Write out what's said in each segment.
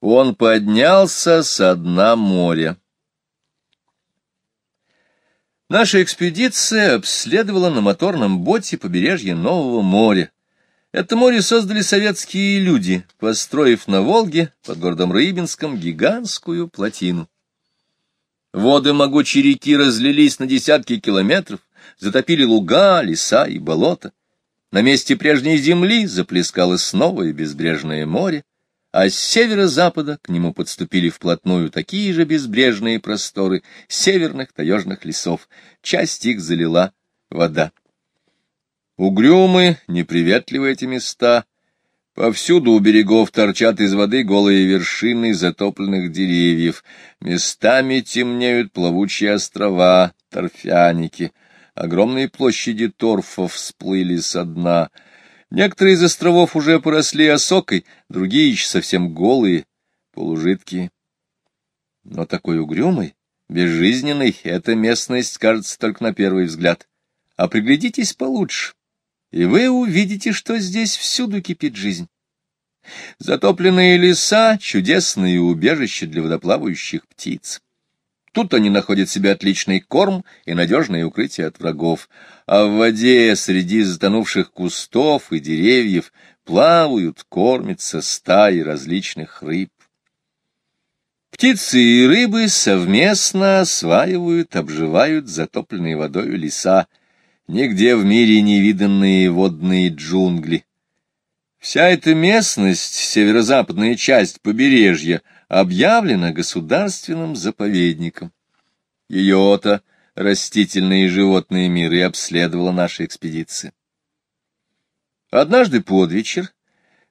Он поднялся со дна моря. Наша экспедиция обследовала на моторном боте побережье Нового моря. Это море создали советские люди, построив на Волге под городом Рыбинском гигантскую плотину. Воды могучей реки разлились на десятки километров, затопили луга, леса и болота. На месте прежней земли заплескалось новое безбрежное море, а с северо-запада к нему подступили вплотную такие же безбрежные просторы северных таежных лесов. Часть их залила вода. Угрюмы, неприветливы эти места. Повсюду у берегов торчат из воды голые вершины затопленных деревьев. Местами темнеют плавучие острова, торфяники. Огромные площади торфов всплыли со дна — Некоторые из островов уже поросли осокой, другие еще совсем голые, полужидкие. Но такой угрюмой, безжизненной эта местность кажется только на первый взгляд. А приглядитесь получше, и вы увидите, что здесь всюду кипит жизнь. Затопленные леса — чудесные убежища для водоплавающих птиц. Тут они находят себе отличный корм и надежное укрытие от врагов, а в воде среди затонувших кустов и деревьев плавают, кормятся стаи различных рыб. Птицы и рыбы совместно осваивают, обживают затопленные водой леса, нигде в мире не виданные водные джунгли. Вся эта местность, северо-западная часть побережья — объявлена государственным заповедником. Ее-то растительные и животные миры обследовала наша экспедиция. Однажды под вечер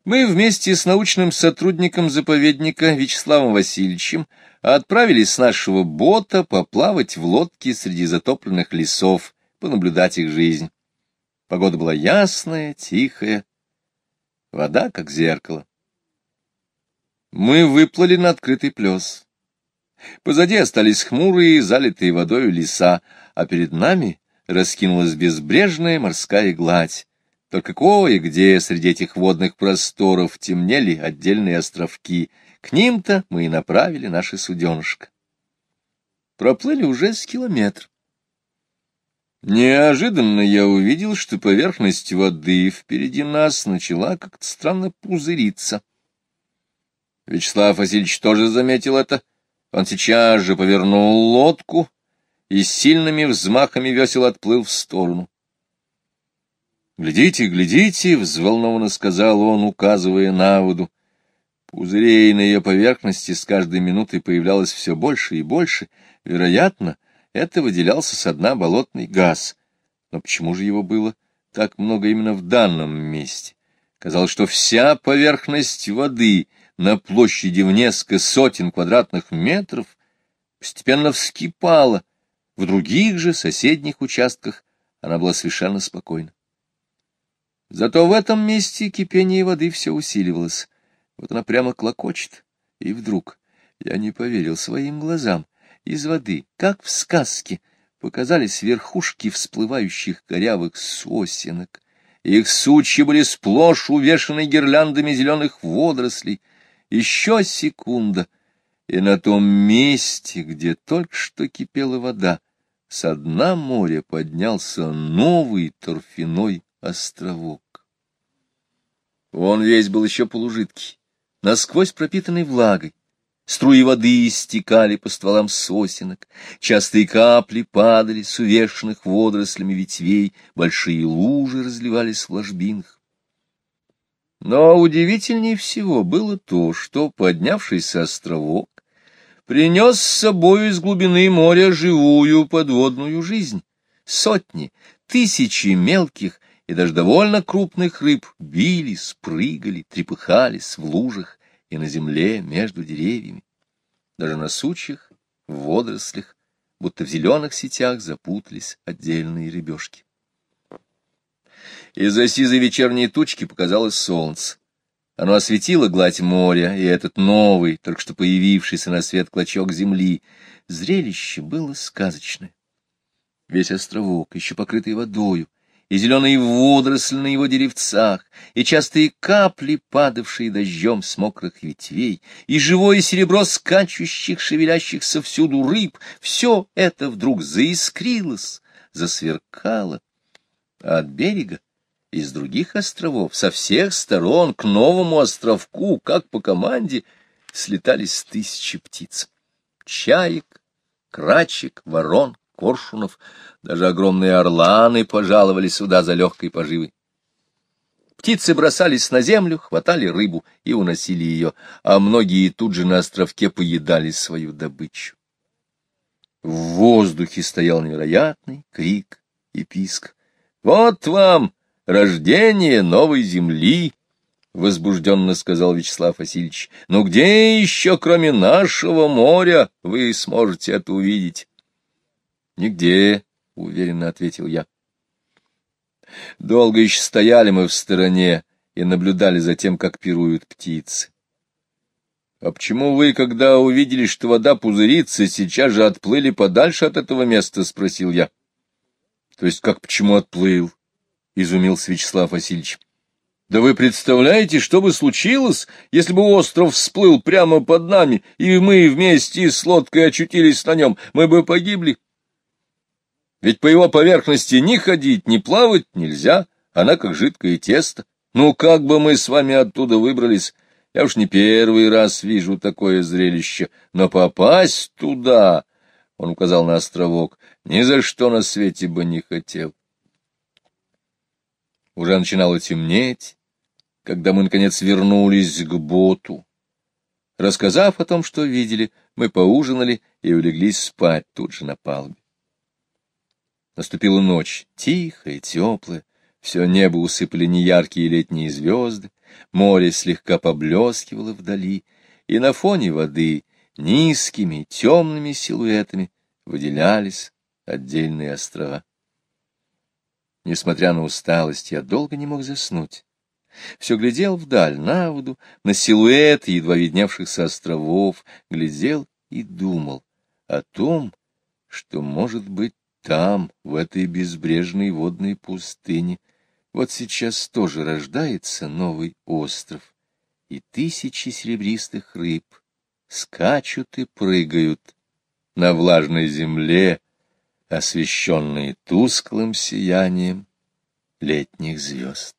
мы вместе с научным сотрудником заповедника Вячеславом Васильевичем отправились с нашего бота поплавать в лодке среди затопленных лесов, понаблюдать их жизнь. Погода была ясная, тихая, вода как зеркало. Мы выплыли на открытый плес. Позади остались хмурые, залитые водою леса, а перед нами раскинулась безбрежная морская гладь. Только кое-где среди этих водных просторов темнели отдельные островки. К ним-то мы и направили наше суденышко. Проплыли уже с километр. Неожиданно я увидел, что поверхность воды впереди нас начала как-то странно пузыриться. Вячеслав Васильевич тоже заметил это. Он сейчас же повернул лодку и сильными взмахами весел отплыл в сторону. «Глядите, глядите!» — взволнованно сказал он, указывая на воду. Пузырей на ее поверхности с каждой минутой появлялось все больше и больше. Вероятно, это выделялся со дна болотный газ. Но почему же его было так много именно в данном месте? Казалось, что вся поверхность воды на площади в несколько сотен квадратных метров постепенно вскипала, в других же соседних участках она была совершенно спокойна. Зато в этом месте кипение воды все усиливалось. Вот она прямо клокочет. И вдруг я не поверил своим глазам. Из воды, как в сказке, показались верхушки всплывающих корявых сосенок. Их сучья были сплошь увешаны гирляндами зеленых водорослей, еще секунда, и на том месте, где только что кипела вода, со дна моря поднялся новый торфяной островок. Он весь был еще полужидкий, насквозь пропитанный влагой. Струи воды истекали по стволам сосенок, частые капли падали с увешанных водорослями ветвей, большие лужи разливались в ложбинах. Но удивительнее всего было то, что поднявшийся островок принес с собой из глубины моря живую подводную жизнь. Сотни, тысячи мелких и даже довольно крупных рыб бились, прыгали, трепыхались в лужах и на земле между деревьями. Даже на сучьях, в водорослях, будто в зеленых сетях запутались отдельные рыбешки. Из-за сизой вечерней тучки показалось солнце. Оно осветило гладь моря, и этот новый, только что появившийся на свет клочок земли. Зрелище было сказочное. Весь островок, еще покрытый водою, и зеленые водоросли на его деревцах, и частые капли, падавшие дождем с мокрых ветвей, и живое серебро скачущих, шевелящихся всюду рыб, все это вдруг заискрилось, засверкало, а от берега из других островов, со всех сторон к новому островку, как по команде, слетались тысячи птиц. Чаек, крачек, ворон, коршунов, даже огромные орланы пожаловали сюда за легкой поживой. Птицы бросались на землю, хватали рыбу и уносили ее, а многие тут же на островке поедали свою добычу. В воздухе стоял невероятный крик и писк. «Вот вам рождение новой земли!» — возбужденно сказал Вячеслав Васильевич. «Ну где еще, кроме нашего моря, вы сможете это увидеть?» «Нигде», — уверенно ответил я. Долго еще стояли мы в стороне и наблюдали за тем, как пируют птицы. — А почему вы, когда увидели, что вода пузырится, сейчас же отплыли подальше от этого места? — спросил я. — То есть как почему отплыл? — изумился Вячеслав Васильевич. — Да вы представляете, что бы случилось, если бы остров всплыл прямо под нами, и мы вместе с лодкой очутились на нем? Мы бы погибли. Ведь по его поверхности ни ходить, ни плавать нельзя, она как жидкое тесто. Ну, как бы мы с вами оттуда выбрались? Я уж не первый раз вижу такое зрелище, но попасть туда, — он указал на островок, — ни за что на свете бы не хотел. Уже начинало темнеть, когда мы, наконец, вернулись к боту. Рассказав о том, что видели, мы поужинали и улеглись спать тут же на палубе. Наступила ночь, тихая, теплая, все небо усыпали неяркие летние звезды, море слегка поблескивало вдали, и на фоне воды низкими темными силуэтами выделялись отдельные острова. Несмотря на усталость, я долго не мог заснуть. Все глядел вдаль, на воду, на силуэты едва видневшихся островов, глядел и думал о том, что, может быть, там, в этой безбрежной водной пустыне, вот сейчас тоже рождается новый остров, и тысячи серебристых рыб скачут и прыгают на влажной земле, освещенной тусклым сиянием летних звезд.